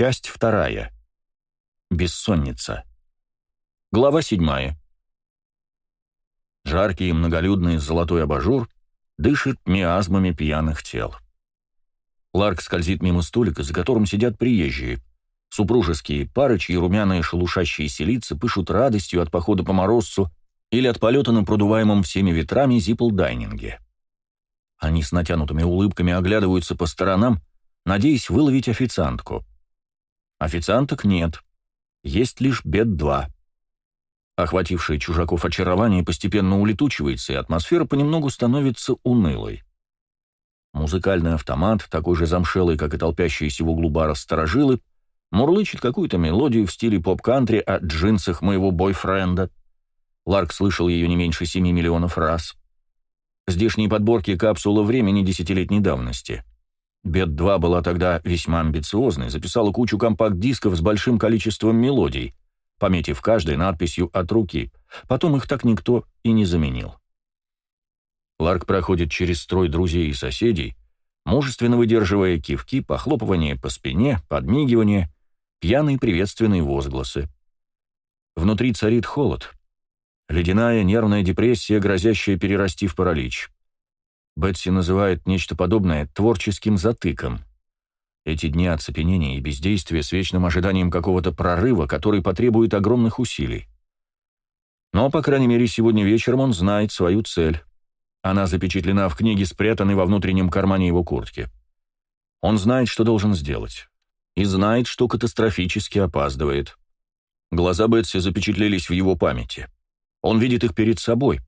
Часть вторая. Бессонница. Глава седьмая. Жаркий и многолюдный золотой абажур дышит миазмами пьяных тел. Ларк скользит мимо столика, за которым сидят приезжие. Супружеские пары, чьи румяные шелушащиеся лица пышут радостью от похода по морозцу или от полета на продуваемом всеми ветрами зипл-дайнинге. Они с натянутыми улыбками оглядываются по сторонам, надеясь выловить официантку. Официанток нет. Есть лишь бед-2. Охватившее чужаков очарование постепенно улетучивается, и атмосфера понемногу становится унылой. Музыкальный автомат, такой же замшелый, как и толпящиеся в углу бара сторожилы, мурлычет какую-то мелодию в стиле поп-кантри о джинсах моего бойфренда. Ларк слышал ее не меньше семи миллионов раз. Здешние подборки капсула времени десятилетней давности. Бет-2 была тогда весьма амбициозной, записала кучу компакт-дисков с большим количеством мелодий, пометив каждой надписью от руки. Потом их так никто и не заменил. Ларк проходит через строй друзей и соседей, мужественно выдерживая кивки, похлопывание по спине, подмигивание, пьяные приветственные возгласы. Внутри царит холод. Ледяная нервная депрессия, грозящая перерасти в паралич. Бетси называет нечто подобное творческим затыком. Эти дни оцепенения и бездействия с вечным ожиданием какого-то прорыва, который потребует огромных усилий. Но, по крайней мере, сегодня вечером он знает свою цель. Она запечатлена в книге, спрятанной во внутреннем кармане его куртки. Он знает, что должен сделать. И знает, что катастрофически опаздывает. Глаза Бетси запечатлелись в его памяти. Он видит их перед собой,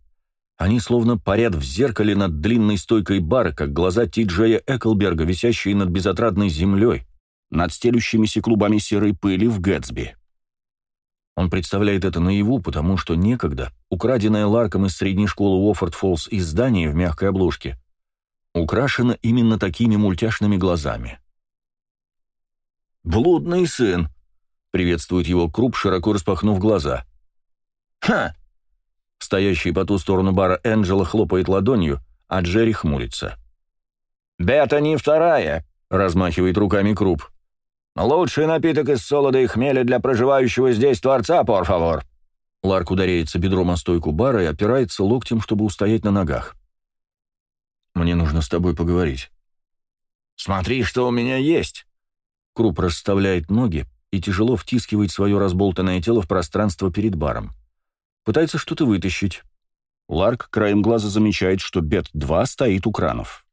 они словно парят в зеркале над длинной стойкой бара, как глаза Ти-Джея Эклберга, висящие над безотрадной землей, над стелющимися клубами серой пыли в Гэтсби. Он представляет это наяву, потому что некогда украденное Ларком из средней школы Уоффорд-Фоллс издание в мягкой обложке украшено именно такими мультяшными глазами. «Блудный сын!» — приветствует его Круп, широко распахнув глаза. «Ха! Стоящий по ту сторону бара Энджела хлопает ладонью, а Джерри хмурится. «Бета не вторая», — размахивает руками Круп. «Лучший напиток из солода и хмеля для проживающего здесь творца, favor». Ларк ударяется бедром о стойку бара и опирается локтем, чтобы устоять на ногах. «Мне нужно с тобой поговорить». «Смотри, что у меня есть!» Круп расставляет ноги и тяжело втискивает свое разболтанное тело в пространство перед баром. Пытается что-то вытащить. Ларк краем глаза замечает, что Бет-2 стоит у кранов.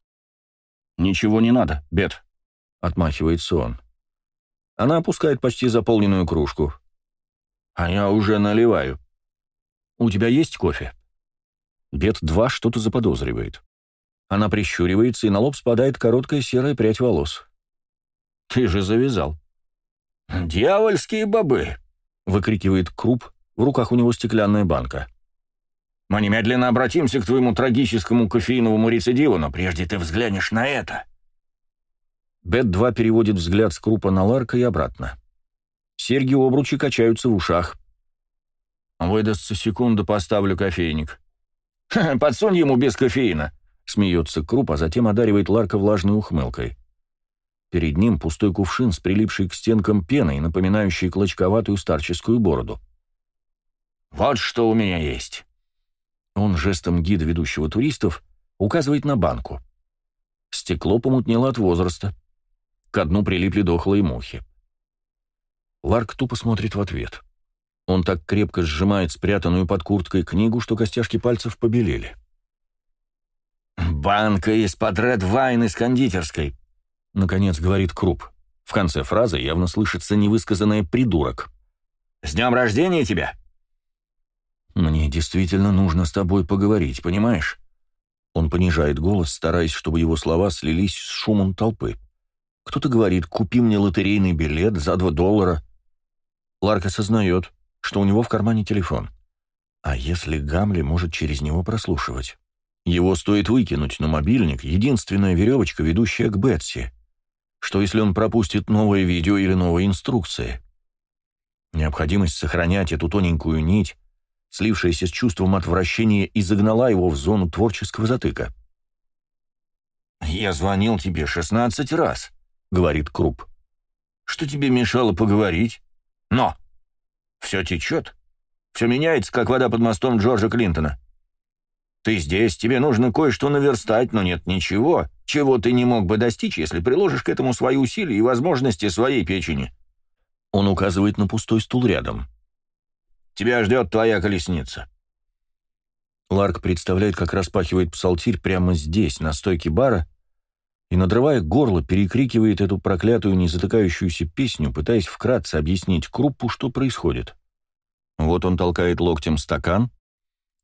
«Ничего не надо, Бет», — отмахивается он. Она опускает почти заполненную кружку. «А я уже наливаю». «У тебя есть кофе?» Бет-2 что-то заподозривает. Она прищуривается, и на лоб спадает короткая серая прядь волос. «Ты же завязал». «Дьявольские бобы!» — выкрикивает Круп, в руках у него стеклянная банка. «Мы немедленно обратимся к твоему трагическому кофеиновому рецидиву, но прежде ты взглянешь на это». Бет-2 переводит взгляд с крупа на Ларка и обратно. Серьги-обручи качаются в ушах. «Выдастся секунду, поставлю кофейник». «Подсунь ему без кофеина», — смеется Круп, а затем одаривает Ларка влажной ухмылкой. Перед ним пустой кувшин с прилипшей к стенкам пеной, напоминающей клочковатую старческую бороду. Вот что у меня есть». Он жестом гида, ведущего туристов, указывает на банку. Стекло помутнело от возраста. К дну прилипли дохлые мухи. Ларк тупо смотрит в ответ. Он так крепко сжимает спрятанную под курткой книгу, что костяшки пальцев побелели. «Банка из-под Ред Вайн из кондитерской», — наконец говорит Круп. В конце фразы явно слышится невысказанное «придурок». «С днем рождения тебя!» «Мне действительно нужно с тобой поговорить, понимаешь?» Он понижает голос, стараясь, чтобы его слова слились с шумом толпы. Кто-то говорит «купи мне лотерейный билет за два доллара». Ларк осознает, что у него в кармане телефон. А если Гамли может через него прослушивать? Его стоит выкинуть на мобильник, единственная веревочка, ведущая к Бетси. Что если он пропустит новое видео или новые инструкции? Необходимость сохранять эту тоненькую нить слившаяся с чувством отвращения, и загнала его в зону творческого затыка. «Я звонил тебе шестнадцать раз», — говорит Круп. Что тебе мешало поговорить? Но! Все течет. Все меняется, как вода под мостом Джорджа Клинтона. Ты здесь, тебе нужно кое-что наверстать, но нет ничего, чего ты не мог бы достичь, если приложишь к этому свои усилия и возможности своей печени. Он указывает на пустой стул рядом. Тебя ждет твоя колесница. Ларк представляет, как распахивает псалтирь прямо здесь, на стойке бара, и, надрывая горло, перекрикивает эту проклятую незатыкающуюся песню, пытаясь вкратце объяснить Круппу, что происходит. Вот он толкает локтем стакан,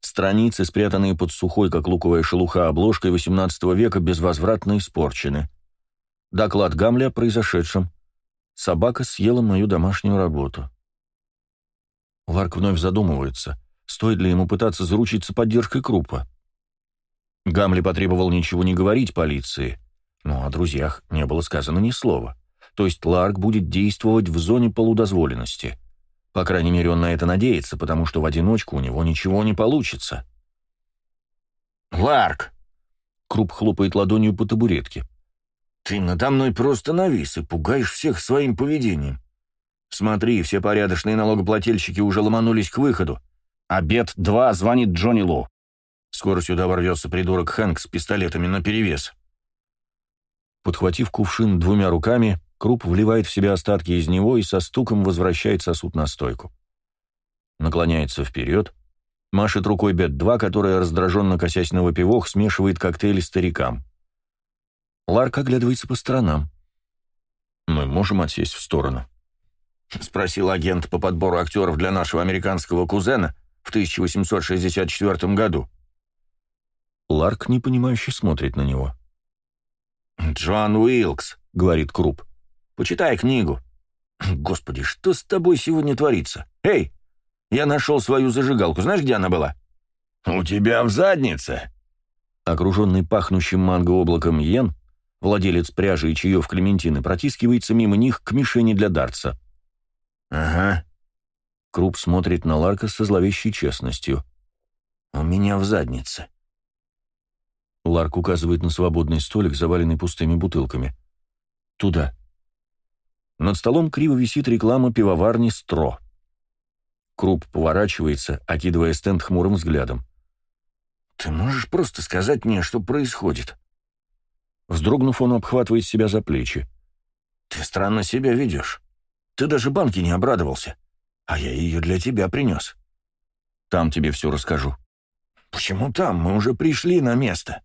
страницы, спрятанные под сухой, как луковая шелуха, обложкой XVIII века, безвозвратно испорчены. Доклад Гамля о произошедшем. Собака съела мою домашнюю работу. Ларк вновь задумывается, стоит ли ему пытаться заручиться поддержкой Круппа. Гамли потребовал ничего не говорить полиции — но о друзьях не было сказано ни слова. То есть Ларк будет действовать в зоне полудозволенности. По крайней мере, он на это надеется, потому что в одиночку у него ничего не получится. «Ларк!» — Круп хлопает ладонью по табуретке. «Ты надо мной просто навис и пугаешь всех своим поведением. Смотри, все порядочные налогоплательщики уже ломанулись к выходу. Обед-2 звонит Джонни Ло. Скоро сюда ворвется придурок Хэнк с пистолетами наперевес. Подхватив кувшин двумя руками, Круп вливает в себя остатки из него и со стуком возвращает сосуд на стойку. Наклоняется вперед, машет рукой Бет-2, которая, раздраженно косясь на выпивок, смешивает коктейли старикам. Ларк оглядывается по сторонам. «Мы можем отсесть в сторону?» — спросил агент по подбору актеров для нашего американского кузена в 1864 году. Ларк непонимающе смотрит на него. «Джон Уилкс», — говорит Круп. «Почитай книгу». «Господи, что с тобой сегодня творится? Эй, я нашел свою зажигалку. Знаешь, где она была?» «У тебя в заднице». Окруженный пахнущим манго облаком Йен, владелец пряжи и чаев Клементины, протискивается мимо них к мишени для дартса. «Ага». Круп смотрит на Ларка со зловещей честностью. «У меня в заднице». Ларк указывает на свободный столик, заваленный пустыми бутылками. «Туда». Над столом криво висит реклама пивоварни «Стро». Круп поворачивается, окидывая стенд хмурым взглядом. «Ты можешь просто сказать мне, что происходит?» Вздрогнув, он обхватывает себя за плечи. «Ты странно себя ведешь. Ты даже банки не обрадовался. А я ее для тебя принес. Там тебе все расскажу». «Почему там? Мы уже пришли на место».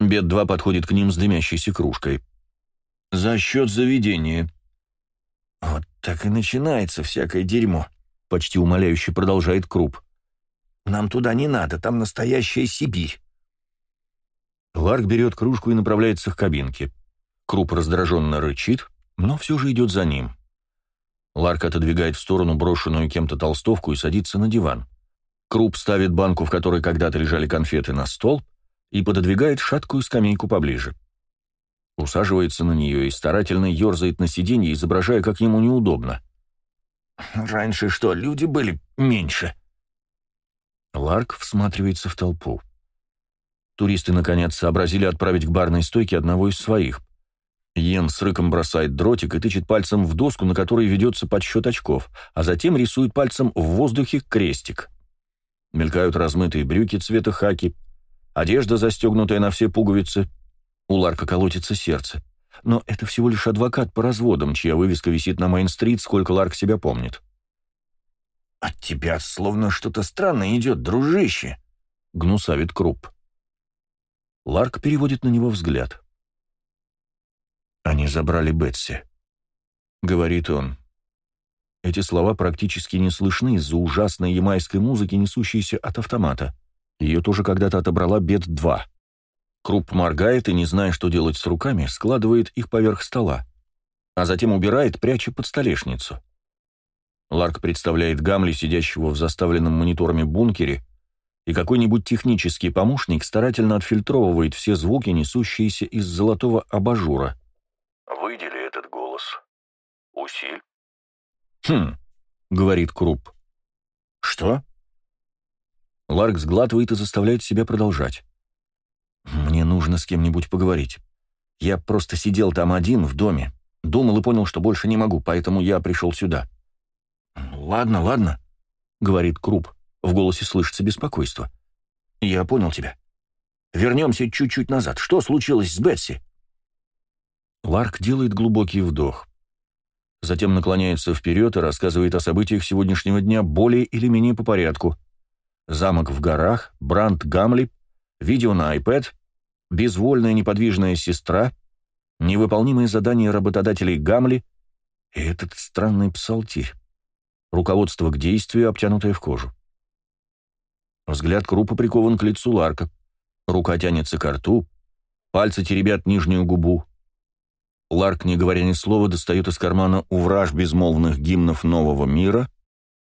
Бед-2 подходит к ним с дымящейся кружкой. «За счет заведения». «Вот так и начинается всякое дерьмо», — почти умоляюще продолжает Круп. «Нам туда не надо, там настоящая Сибирь». Ларк берет кружку и направляется к кабинке. Круп раздраженно рычит, но все же идет за ним. Ларк отодвигает в сторону брошенную кем-то толстовку и садится на диван. Круп ставит банку, в которой когда-то лежали конфеты, на стол — и пододвигает шаткую скамейку поближе. Усаживается на нее и старательно ерзает на сиденье, изображая, как ему неудобно. «Раньше что, люди были меньше?» Ларк всматривается в толпу. Туристы, наконец, сообразили отправить к барной стойке одного из своих. Йен с рыком бросает дротик и тычет пальцем в доску, на которой ведется подсчет очков, а затем рисует пальцем в воздухе крестик. Мелькают размытые брюки цвета хаки — одежда, застегнутая на все пуговицы. У Ларка колотится сердце. Но это всего лишь адвокат по разводам, чья вывеска висит на Мейн-стрит, сколько Ларк себя помнит. «От тебя словно что-то странное идет, дружище», — гнусавит Круп. Ларк переводит на него взгляд. «Они забрали Бетси», — говорит он. Эти слова практически не слышны из-за ужасной ямайской музыки, несущейся от автомата. Ее тоже когда-то отобрала Бет-2. Круп моргает и, не зная, что делать с руками, складывает их поверх стола, а затем убирает, пряча под столешницу. Ларк представляет Гамли, сидящего в заставленном мониторами бункере, и какой-нибудь технический помощник старательно отфильтровывает все звуки, несущиеся из золотого абажура. «Выдели этот голос. Усиль». «Хм», — говорит Круп. «Что?» Ларк сглатывает и заставляет себя продолжать. «Мне нужно с кем-нибудь поговорить. Я просто сидел там один, в доме. Думал и понял, что больше не могу, поэтому я пришел сюда». «Ладно, ладно», — говорит Круп. В голосе слышится беспокойство. «Я понял тебя. Вернемся чуть-чуть назад. Что случилось с Бетси?» Ларк делает глубокий вдох. Затем наклоняется вперед и рассказывает о событиях сегодняшнего дня более или менее по порядку. Замок в горах, Бранд Гамли, видео на iPad, безвольная неподвижная сестра, невыполнимые задания работодателей Гамли и этот странный псалтирь. Руководство к действию, обтянутое в кожу. Взгляд Крупа прикован к лицу Ларка. Рука тянется к рту, пальцы теребят нижнюю губу. Ларк, не говоря ни слова, достает из кармана увраж безмолвных гимнов нового мира,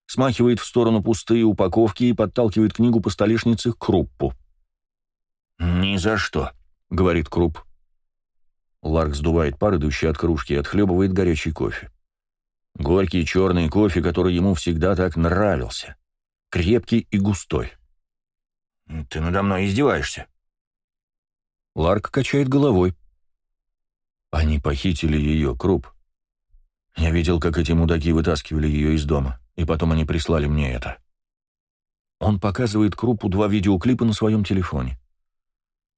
смахивает в сторону пустые упаковки и подталкивает книгу по столешнице Круппу. «Ни за что», — говорит Крупп. Ларк сдувает пар, идущий от кружки, и отхлебывает горячий кофе. Горький черный кофе, который ему всегда так нравился. Крепкий и густой. «Ты надо мной издеваешься?» Ларк качает головой. Они похитили ее, Круп. Я видел, как эти мудаки вытаскивали ее из дома, и потом они прислали мне это. Он показывает Крупу два видеоклипа на своем телефоне.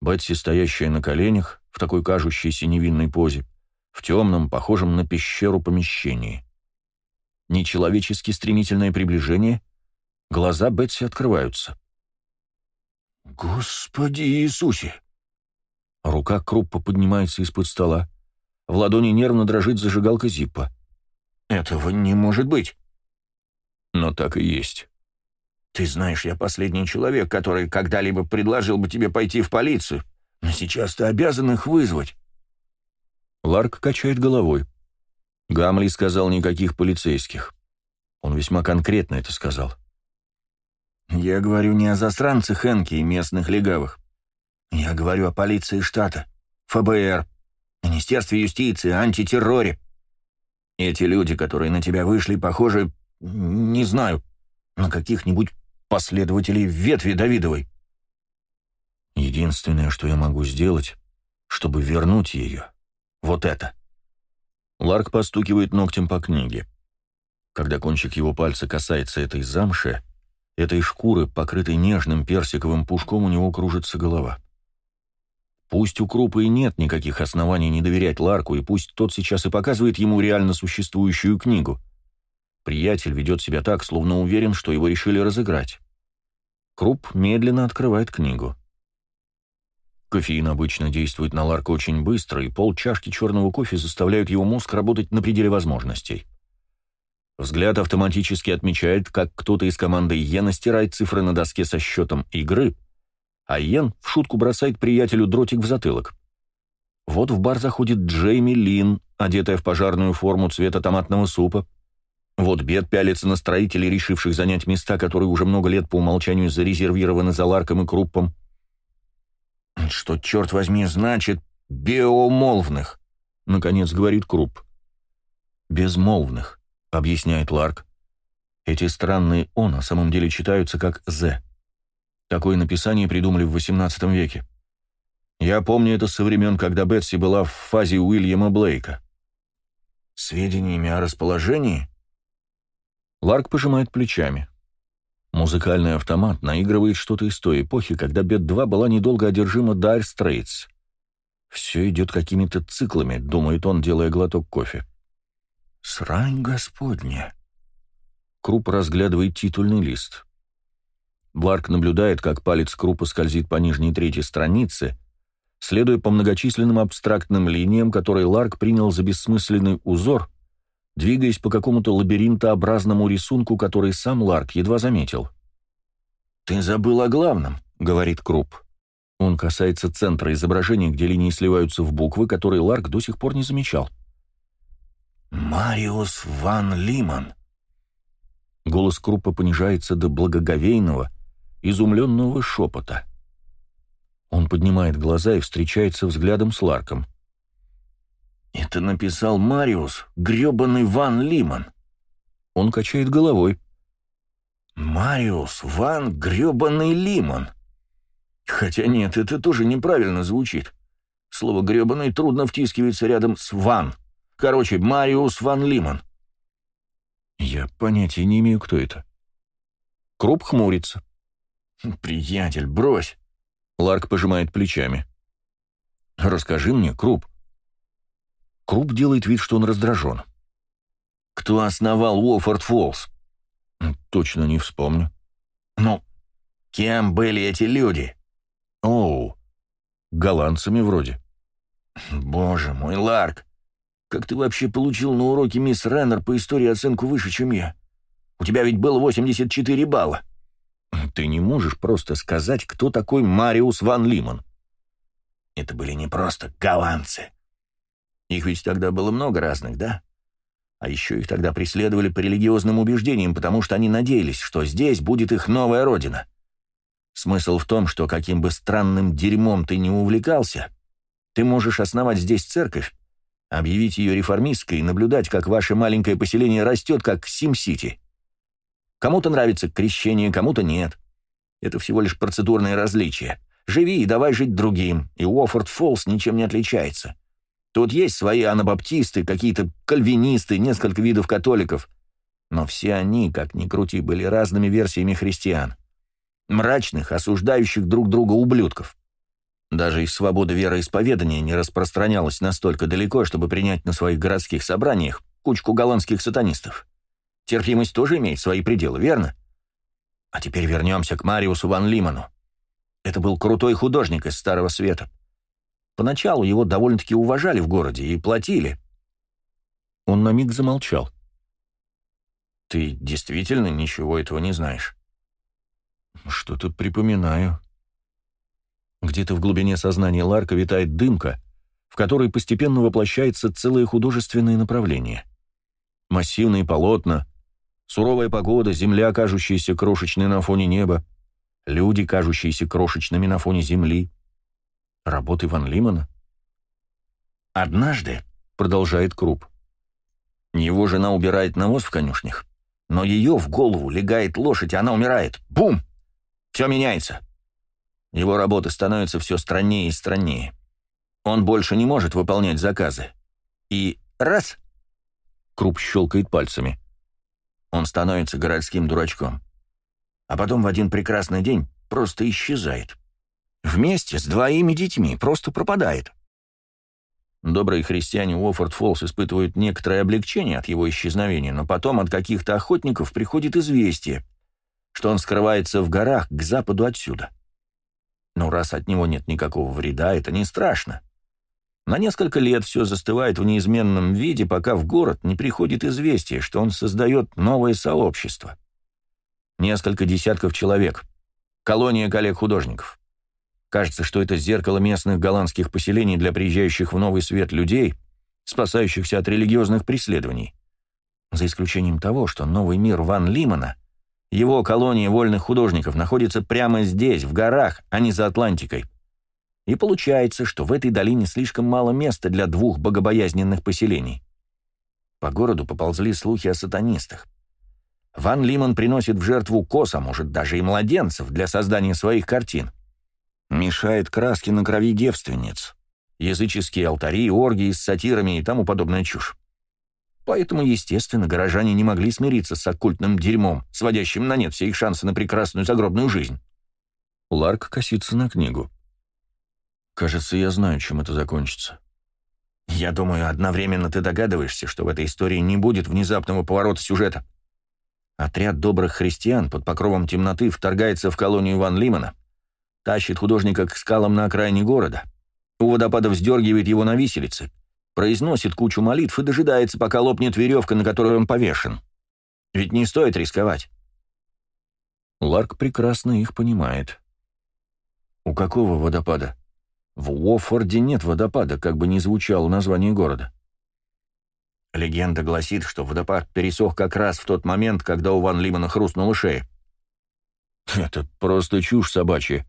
Бетси, стоящая на коленях, в такой кажущейся невинной позе, в темном, похожем на пещеру помещении. Нечеловечески стремительное приближение, глаза Бетси открываются. «Господи Иисусе!» Рука Круппа поднимается из-под стола. В ладони нервно дрожит зажигалка Зиппа. «Этого не может быть!» Но так и есть. «Ты знаешь, я последний человек, который когда-либо предложил бы тебе пойти в полицию, но сейчас ты обязан их вызвать». Ларк качает головой. Гамли сказал никаких полицейских. Он весьма конкретно это сказал. «Я говорю не о засранцах Энки и местных легавых. Я говорю о полиции штата, ФБР, Министерстве юстиции, антитерроре. Эти люди, которые на тебя вышли, похожи, не знаю, на каких-нибудь последователей ветви Давидовой. Единственное, что я могу сделать, чтобы вернуть ее, вот это. Ларк постукивает ногтем по книге. Когда кончик его пальца касается этой замши, этой шкуры, покрытой нежным персиковым пушком, у него кружится голова. Пусть у Крупа и нет никаких оснований не доверять Ларку, и пусть тот сейчас и показывает ему реально существующую книгу. Приятель ведет себя так, словно уверен, что его решили разыграть. Круп медленно открывает книгу. Кофеин обычно действует на Ларка очень быстро, и пол чашки черного кофе заставляют его мозг работать на пределе возможностей. Взгляд автоматически отмечает, как кто-то из команды Йена стирает цифры на доске со счетом игры, а Йен в шутку бросает приятелю дротик в затылок. Вот в бар заходит Джейми Лин, одетая в пожарную форму цвета томатного супа. Вот Бет пялится на строителей, решивших занять места, которые уже много лет по умолчанию зарезервированы за Ларком и Круппом. «Что, черт возьми, значит биомолвных?» — наконец говорит Крупп. «Безмолвных», — объясняет Ларк. Эти странные «о» на самом деле читаются как «з». Такое написание придумали в XVIII веке. Я помню это со времен, когда Бетси была в фазе Уильяма Блейка. Сведениями о расположении? Ларк пожимает плечами. Музыкальный автомат наигрывает что-то из той эпохи, когда Бет-2 была недолго одержима Dire Straits. Все идет какими-то циклами, думает он, делая глоток кофе. «Срань господня!» Круп разглядывает титульный лист. Бларк наблюдает, как палец Крупа скользит по нижней трети страницы, следуя по многочисленным абстрактным линиям, которые Ларк принял за бессмысленный узор, двигаясь по какому-то лабиринтообразному рисунку, который сам Ларк едва заметил. «Ты забыл о главном», — говорит Круп. Он касается центра изображения, где линии сливаются в буквы, которые Ларк до сих пор не замечал. «Мариус ван Лиман». Голос Круппа понижается до благоговейного, изумленного шепота. Он поднимает глаза и встречается взглядом с Ларком. «Это написал Мариус, грёбаный Ван Лиман». Он качает головой. «Мариус Ван грёбаный Лиман». Хотя нет, это тоже неправильно звучит. Слово «грёбаный» трудно втискивается рядом с «ван», Короче, Мариус Ван Лиман». «Я понятия не имею, кто это». Круп хмурится. «Приятель, брось!» Ларк пожимает плечами. «Расскажи мне, Круп». Круп делает вид, что он раздражен. «Кто основал Уофорд Фоллс?» «Точно не вспомню». «Ну, кем были эти люди?» «Оу, голландцами вроде». «Боже мой, Ларк, как ты вообще получил на уроке мисс Реннер по истории оценку выше, чем я? У тебя ведь было 84 балла». Ты не можешь просто сказать, кто такой Мариус Ван Лимон. Это были не просто голландцы. Их ведь тогда было много разных, да? А еще их тогда преследовали по религиозным убеждениям, потому что они надеялись, что здесь будет их новая родина. Смысл в том, что каким бы странным дерьмом ты не увлекался, ты можешь основать здесь церковь, объявить ее реформистской и наблюдать, как ваше маленькое поселение растет, как Сим-Сити. Кому-то нравится крещение, кому-то нет. Это всего лишь процедурные различия. Живи и давай жить другим, и Уофорд Фоллс ничем не отличается. Тут есть свои анабаптисты, какие-то кальвинисты, несколько видов католиков. Но все они, как ни крути, были разными версиями христиан. Мрачных, осуждающих друг друга ублюдков. Даже их свобода вероисповедания не распространялась настолько далеко, чтобы принять на своих городских собраниях кучку голландских сатанистов. Терпимость тоже имеет свои пределы, верно? А теперь вернемся к Мариусу Ван Лиману. Это был крутой художник из Старого Света. Поначалу его довольно-таки уважали в городе и платили. Он на миг замолчал. «Ты действительно ничего этого не знаешь?» «Что-то припоминаю». Где-то в глубине сознания Ларка витает дымка, в которой постепенно воплощается целое художественное направление. Массивные полотна, Суровая погода, земля, кажущаяся крошечной на фоне неба, люди, кажущиеся крошечными на фоне земли. Работы Ван Лимана. «Однажды», — продолжает Круп, — «его жена убирает навоз в конюшнях, но ее в голову легает лошадь, и она умирает. Бум! Все меняется. Его работа становится все страннее и страннее. Он больше не может выполнять заказы. И раз — Круп щелкает пальцами он становится городским дурачком. А потом в один прекрасный день просто исчезает. Вместе с двоими детьми просто пропадает. Добрые христиане Уофорд Фоллс испытывают некоторое облегчение от его исчезновения, но потом от каких-то охотников приходит известие, что он скрывается в горах к западу отсюда. Но раз от него нет никакого вреда, это не страшно. На несколько лет все застывает в неизменном виде, пока в город не приходит известие, что он создает новое сообщество. Несколько десятков человек. Колония коллег-художников. Кажется, что это зеркало местных голландских поселений для приезжающих в новый свет людей, спасающихся от религиозных преследований. За исключением того, что новый мир Ван Лимана, его колония вольных художников, находится прямо здесь, в горах, а не за Атлантикой. И получается, что в этой долине слишком мало места для двух богобоязненных поселений. По городу поползли слухи о сатанистах. Ван Лимон приносит в жертву коз, а может даже и младенцев для создания своих картин. Мешает краски на крови девственниц. Языческие алтари, оргии с сатирами и тому подобная чушь. Поэтому, естественно, горожане не могли смириться с оккультным дерьмом, сводящим на нет все их шансы на прекрасную загробную жизнь. Ларк косится на книгу. Кажется, я знаю, чем это закончится. Я думаю, одновременно ты догадываешься, что в этой истории не будет внезапного поворота сюжета. Отряд добрых христиан под покровом темноты вторгается в колонию Ван Лимана, тащит художника к скалам на окраине города, у водопада вздергивает его на виселице, произносит кучу молитв и дожидается, пока лопнет веревка, на которой он повешен. Ведь не стоит рисковать. Ларк прекрасно их понимает. «У какого водопада?» В Уофорде нет водопада, как бы ни звучало название города. Легенда гласит, что водопад пересох как раз в тот момент, когда у Ван Лимана хрустнула шея. Это просто чушь собачья.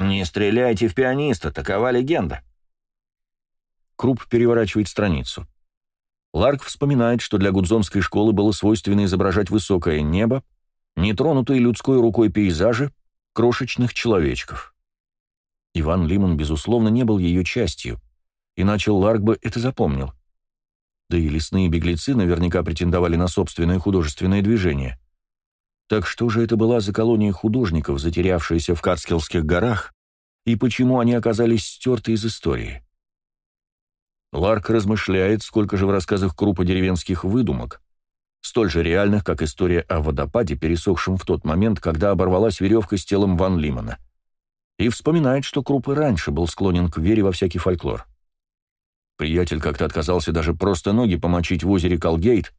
Не стреляйте в пианиста, такова легенда. Круп переворачивает страницу. Ларк вспоминает, что для гудзонской школы было свойственно изображать высокое небо, нетронутые людской рукой пейзажи, крошечных человечков. Иван Лимон, безусловно, не был ее частью, иначе Ларк бы это запомнил. да и лесные беглецы наверняка претендовали на собственное художественное движение. Так что же это была за колония художников, затерявшаяся в Кацкелских горах, и почему они оказались стерты из истории? Ларк размышляет, сколько же в рассказах Крупа деревенских выдумок, столь же реальных, как история о водопаде, пересохшем в тот момент, когда оборвалась веревка с телом Ван Лимана. И вспоминает, что Круп и раньше был склонен к вере во всякий фольклор. Приятель как-то отказался даже просто ноги помочить в озере Колгейт,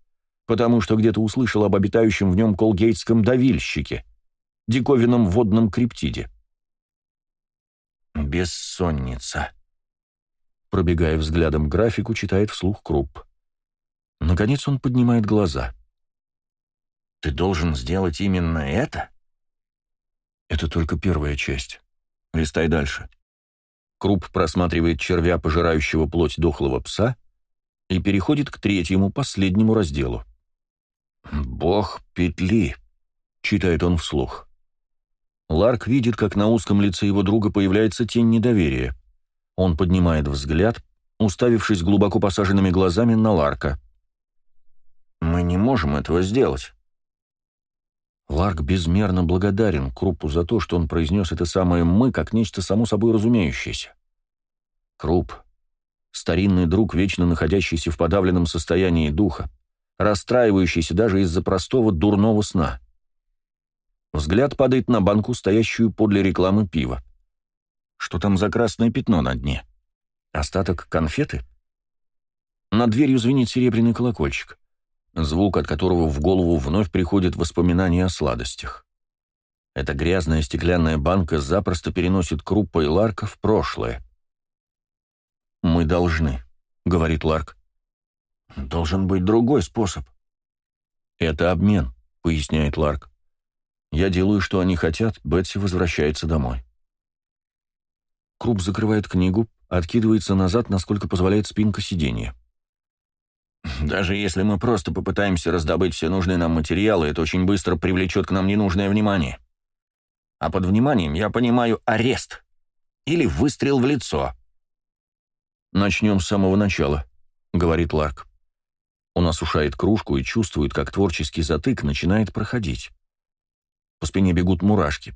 потому что где-то услышал об обитающем в нем колгейтском давильщике, диковинном водном криптиде. «Бессонница», Пробегая взглядом графику, читает вслух Круп. Наконец он поднимает глаза. «Ты должен сделать именно это?» «Это только первая часть. Листай дальше». Круп просматривает червя, пожирающего плоть дохлого пса, и переходит к третьему, последнему разделу. «Бог петли», — читает он вслух. Ларк видит, как на узком лице его друга появляется тень недоверия. Он поднимает взгляд, уставившись глубоко посаженными глазами на Ларка. «Мы не можем этого сделать». Ларк безмерно благодарен Крупу за то, что он произнес это самое «мы» как нечто само собой разумеющееся. Круп — старинный друг, вечно находящийся в подавленном состоянии духа, расстраивающийся даже из-за простого дурного сна. Взгляд падает на банку, стоящую подле рекламы пива. Что там за красное пятно на дне? Остаток конфеты? Над дверью звенит серебряный колокольчик, звук от которого в голову вновь приходит воспоминания о сладостях. Эта грязная стеклянная банка запросто переносит Круппа и Ларка в прошлое. «Мы должны», — говорит Ларк. «Должен быть другой способ». «Это обмен», — поясняет Ларк. «Я делаю, что они хотят, Бетси возвращается домой». Круп закрывает книгу, откидывается назад, насколько позволяет спинка сиденья. «Даже если мы просто попытаемся раздобыть все нужные нам материалы, это очень быстро привлечет к нам ненужное внимание. А под вниманием я понимаю арест или выстрел в лицо». «Начнем с самого начала», — говорит Ларк. Он осушает кружку и чувствует, как творческий затык начинает проходить. По спине бегут мурашки.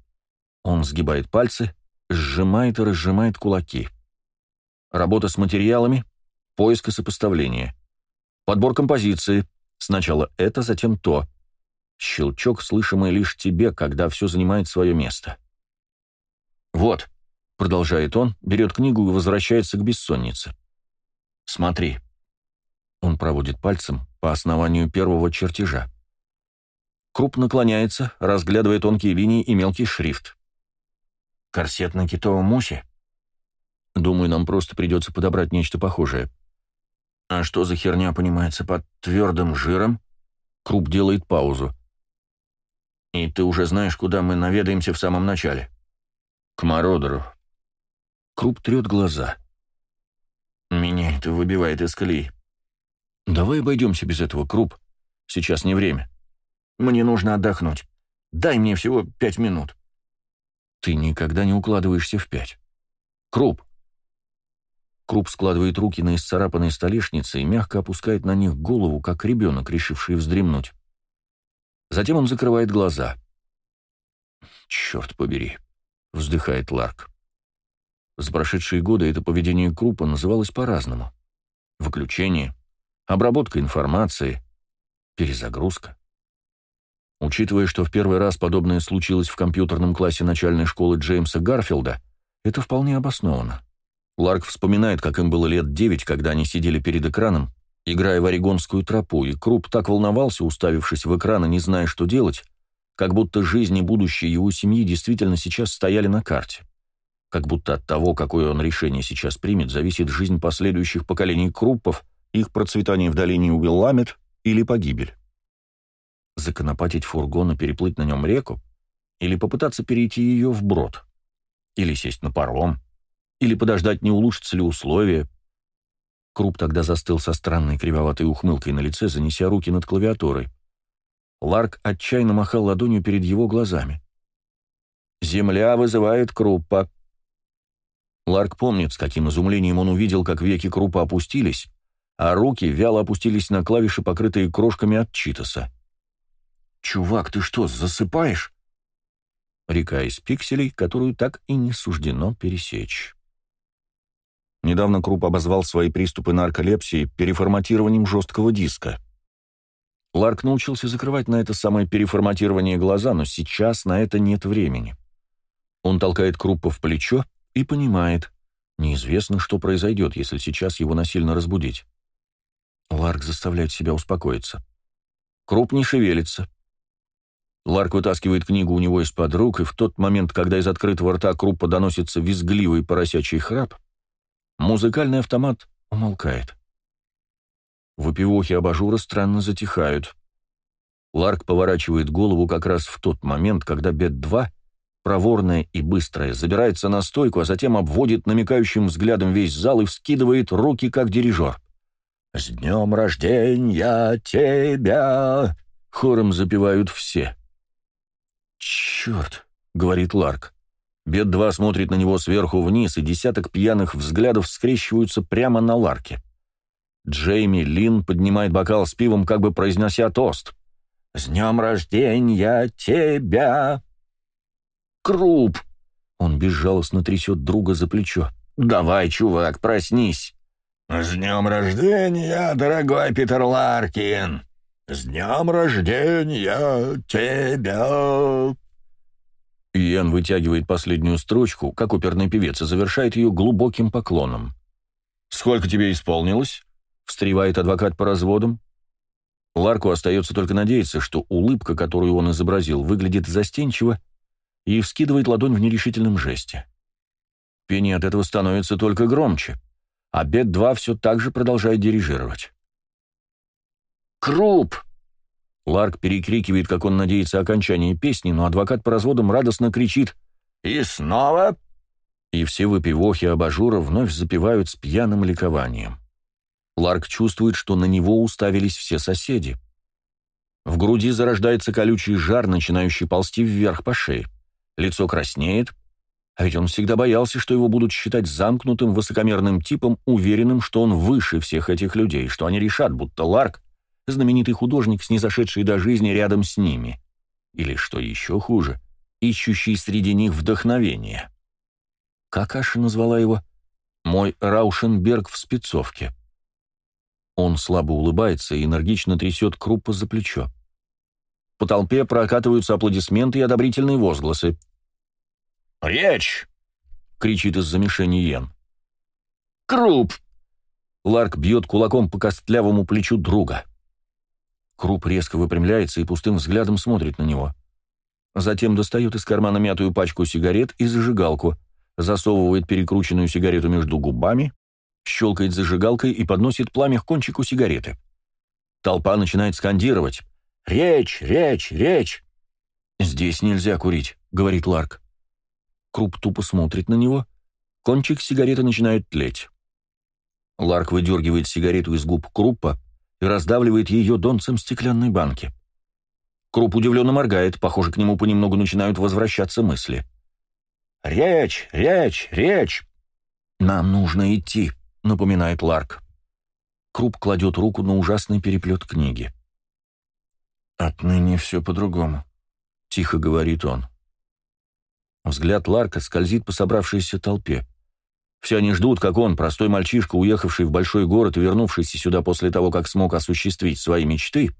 Он сгибает пальцы, сжимает и разжимает кулаки. Работа с материалами, поиск и сопоставление. Подбор композиции. Сначала это, затем то. Щелчок, слышимый лишь тебе, когда все занимает свое место. «Вот», — продолжает он, берет книгу и возвращается к бессоннице. «Смотри». Он проводит пальцем по основанию первого чертежа. Круп наклоняется, разглядывая тонкие линии и мелкий шрифт. Корсет на китовом мусе? Думаю, нам просто придется подобрать нечто похожее. А что за херня понимается под твердым жиром? Круп делает паузу. И ты уже знаешь, куда мы наведаемся в самом начале? К Мородеру. Круп трет глаза. Меня это выбивает из колеи. Давай обойдемся без этого, Круп. Сейчас не время. Мне нужно отдохнуть. Дай мне всего пять минут. Ты никогда не укладываешься в пять. Круп. Круп складывает руки на исцарапанной столешнице и мягко опускает на них голову, как ребенок, решивший вздремнуть. Затем он закрывает глаза. «Черт побери», — вздыхает Ларк. За прошедшие годы это поведение Крупа называлось по-разному. Выключение, обработка информации, перезагрузка. Учитывая, что в первый раз подобное случилось в компьютерном классе начальной школы Джеймса Гарфилда, это вполне обосновано. Ларк вспоминает, как им было лет девять, когда они сидели перед экраном, играя в орегонскую тропу, и Круп так волновался, уставившись в экран и не зная, что делать, как будто жизнь и будущее его семьи действительно сейчас стояли на карте. Как будто от того, какое он решение сейчас примет, зависит жизнь последующих поколений Круппов, их процветание в долине Уилламет или погибель законопатить фургон и переплыть на нем реку, или попытаться перейти ее вброд, или сесть на паром, или подождать, не улучшатся ли условия. Круп тогда застыл со странной кривоватой ухмылкой на лице, занеся руки над клавиатурой. Ларк отчаянно махал ладонью перед его глазами. «Земля вызывает Круппа». Ларк помнит, с каким изумлением он увидел, как веки Крупа опустились, а руки вяло опустились на клавиши, покрытые крошками от читоса. «Чувак, ты что, засыпаешь?» Река из пикселей, которую так и не суждено пересечь. Недавно Круп обозвал свои приступы нарколепсии переформатированием жесткого диска. Ларк научился закрывать на это самое переформатирование глаза, но сейчас на это нет времени. Он толкает Круппа в плечо и понимает, неизвестно, что произойдет, если сейчас его насильно разбудить. Ларк заставляет себя успокоиться. Круп не шевелится. Ларк вытаскивает книгу у него из-под рук, и в тот момент, когда из открытого рта Круппа доносится визгливый поросячий храп, музыкальный автомат умолкает. Выпивохи абажура странно затихают. Ларк поворачивает голову как раз в тот момент, когда Бет-2, проворная и быстрая, забирается на стойку, а затем обводит намекающим взглядом весь зал и вскидывает руки, как дирижер. «С днем рождения тебя!» — хором запевают все. «Черт!» — говорит Ларк. Бет-2 смотрит на него сверху вниз, и десяток пьяных взглядов скрещиваются прямо на Ларке. Джейми Лин поднимает бокал с пивом, как бы произнося тост. «С днем рождения тебя!» «Круп!» Он безжалостно трясет друга за плечо. «Давай, чувак, проснись!» «С днем рождения, дорогой Питер Ларкин! С днем рождения тебя!» Иэн вытягивает последнюю строчку, как оперный певец, и завершает ее глубоким поклоном. «Сколько тебе исполнилось?» — встревает адвокат по разводам. Ларку остается только надеяться, что улыбка, которую он изобразил, выглядит застенчиво и вскидывает ладонь в нерешительном жесте. Пение от этого становится только громче, а Бет-2 все так же продолжает дирижировать. «Круп!» Ларк перекрикивает, как он надеется, окончание песни, но адвокат по разводам радостно кричит «И снова!» И все выпивохи абажура вновь запевают с пьяным ликованием. Ларк чувствует, что на него уставились все соседи. В груди зарождается колючий жар, начинающий ползти вверх по шее. Лицо краснеет, а ведь он всегда боялся, что его будут считать замкнутым, высокомерным типом, уверенным, что он выше всех этих людей, что они решат, будто Ларк знаменитый художник, снизошедший до жизни рядом с ними. Или, что еще хуже, ищущий среди них вдохновение. Как Аша назвала его? «Мой Раушенберг в спецовке». Он слабо улыбается и энергично трясет Круппа за плечо. По толпе прокатываются аплодисменты и одобрительные возгласы. «Речь!» — кричит из-за мишени Йен. «Круп!» Ларк бьет кулаком по костлявому плечу друга. Круп резко выпрямляется и пустым взглядом смотрит на него. Затем достает из кармана мятую пачку сигарет и зажигалку, засовывает перекрученную сигарету между губами, щелкает зажигалкой и подносит пламя к кончику сигареты. Толпа начинает скандировать «Речь! Речь! Речь!» «Здесь нельзя курить», — говорит Ларк. Круп тупо смотрит на него. Кончик сигареты начинает тлеть. Ларк выдергивает сигарету из губ Круппа и раздавливает ее донцем стеклянной банки. Круп удивленно моргает, похоже, к нему понемногу начинают возвращаться мысли. «Речь! Речь! Речь!» «Нам нужно идти», — напоминает Ларк. Круп кладет руку на ужасный переплет книги. «Отныне все по-другому», — тихо говорит он. Взгляд Ларка скользит по собравшейся толпе. Все они ждут, как он, простой мальчишка, уехавший в большой город и вернувшийся сюда после того, как смог осуществить свои мечты,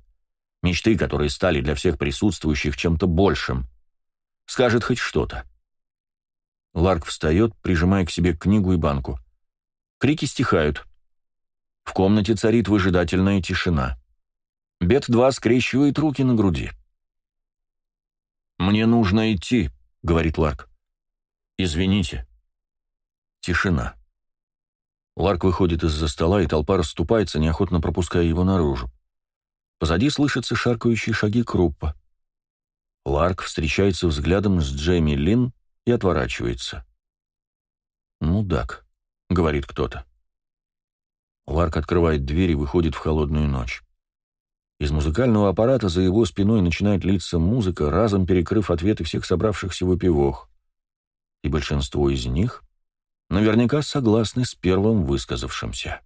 мечты, которые стали для всех присутствующих чем-то большим, скажет хоть что-то. Ларк встает, прижимая к себе книгу и банку. Крики стихают. В комнате царит выжидательная тишина. Бет-2 скрещивает руки на груди. «Мне нужно идти», — говорит Ларк. «Извините», Тишина. Ларк выходит из-за стола, и толпа расступается, неохотно пропуская его наружу. Позади слышатся шаркающие шаги Круппа. Ларк встречается взглядом с Джейми Лин и отворачивается. «Мудак», — говорит кто-то. Ларк открывает дверь и выходит в холодную ночь. Из музыкального аппарата за его спиной начинает литься музыка, разом перекрыв ответы всех собравшихся выпивох. И большинство из них наверняка согласны с первым высказавшимся.